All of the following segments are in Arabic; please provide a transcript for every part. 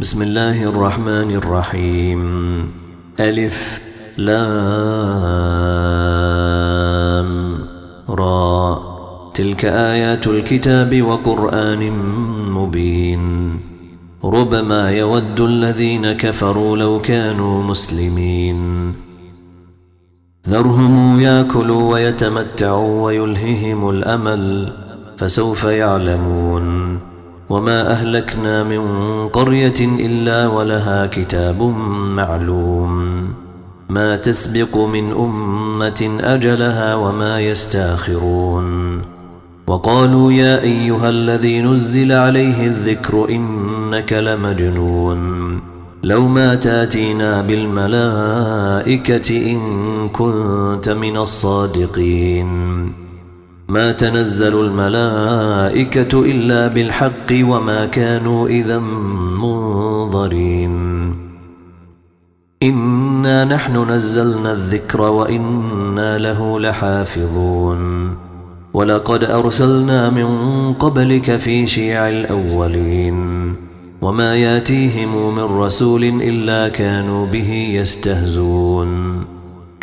بسم الله الرحمن الرحيم ألف لام را تلك آيات الكتاب وقرآن مبين ربما يود الذين كفروا لو كانوا مسلمين ذرهم ياكلوا ويتمتعوا ويلههم الأمل فسوف يعلمون وما أهلكنا من قرية إلا ولها كتاب معلوم ما تسبق من أمة أجلها وما يستاخرون وقالوا يا أيها الذي نزل عليه الذكر إنك لمجنون لو ما تاتينا بالملائكة إن كنت من الصادقين ما تنزل الملائكة إلا بالحق وما كانوا إذا منظرين. إنا نحن نزلنا الذكر وإنا له لحافظون. ولقد أرسلنا من قبلك في شيع الأولين. وما ياتيهم من رسول إلا كانوا به يستهزون.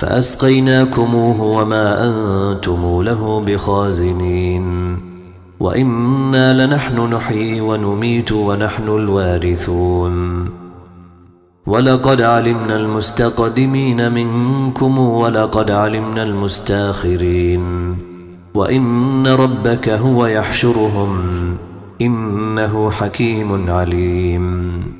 فأسقيناكموه وما أنتم له بخازنين. وإنا لنحن نحيي ونميت ونحن الوارثون. ولقد علمنا المستقدمين منكم ولقد علمنا المستاخرين. وإن ربك هو يحشرهم إنه حكيم عليم.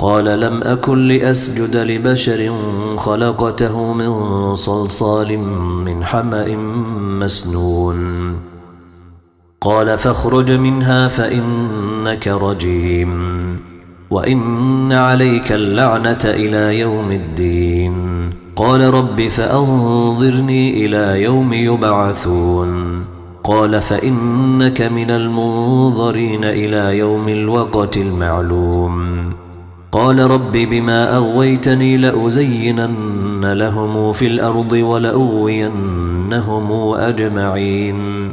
قال لم أكن لأسجد لبشر خلقته من صلصال من حمأ مسنون. قال فاخرج منها فإنك رجيم وإن عليك اللعنة إلى يوم الدين. قال رب فأنظرني إلى يوم يبعثون. قال فإنك من المنظرين إلى يوم الوقت المعلوم. قال رب بما أغويتني لأزينن لهم في الأرض ولأغوينهم أجمعين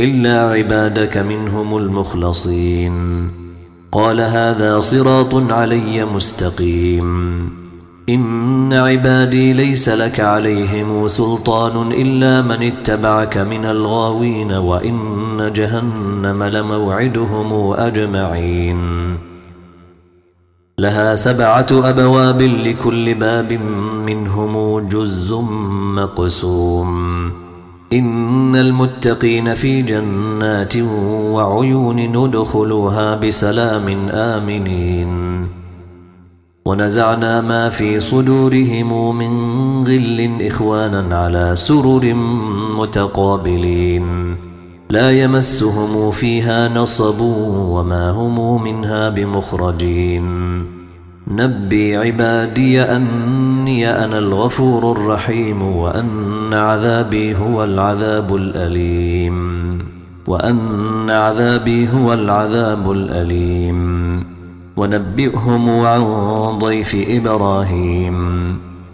إلا عبادك منهم المخلصين. قال هذا صراط علي مستقيم. إن عبادي ليس لك عليهم سلطان إلا من اتبعك من الغاوين وإن جهنم لموعدهم أجمعين. لها سبعة أبواب لكل باب منهم جز مقسوم. إن المتقين في جنات وعيون ندخلوها بسلام آمنين. ونزعنا ما في صدورهم من غل إخوانا على سرر متقابلين. لا يمسهم فيها نصب وما هم منها بمخرجين. نبي عبادي أني أنا الغفور الرحيم وأن عذابي هو العذاب الأليم. وأن عذابي هو العذاب الأليم. ونبئهم عن ضيف إبراهيم.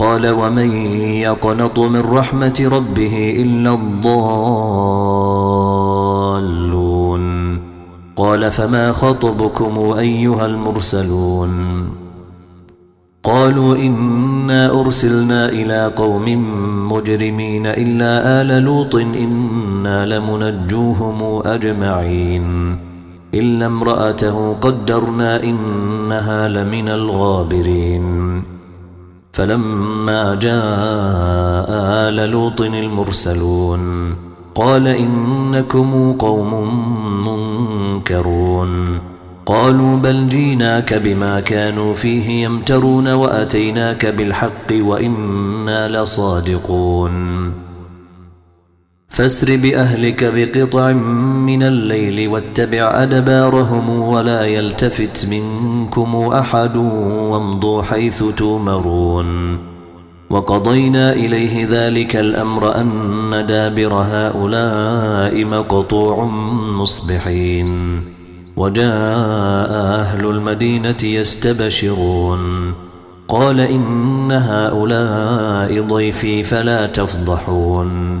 قال ومن يقنط من رحمة ربه إلا الضالون قال فما خطبكم أيها المرسلون قالوا إنا أرسلنا إلى قوم مجرمين إلا آل لوط إنا لمنجوهم أجمعين إلا امرأته قدرنا إنها لمن الغابرين فلما جاء آل لوط المرسلون قال إنكم قوم منكرون. قالوا بل جيناك بما كانوا فيه يمترون وأتيناك بالحق وإنا لصادقون. فاسر بأهلك بقطع من الليل واتبع أدبارهم ولا يلتفت منكم أحد وامضوا حيث تومرون وقضينا إليه ذلك الأمر أن دابر هؤلاء مقطوع مصبحين. وجاء أهل المدينة يستبشرون. قال إن هؤلاء ضيفي فلا تفضحون.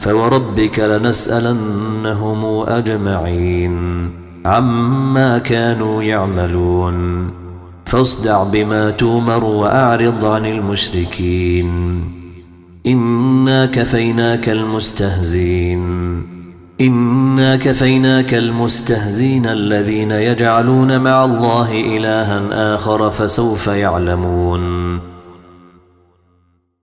فوربك لنسألنهم أجمعين عما كانوا يعملون فاصدع بما تومر وأعرض عن المشركين إنا كفيناك المستهزين إنا كفيناك المستهزين الذين يجعلون مع الله إلها آخر فسوف يعلمون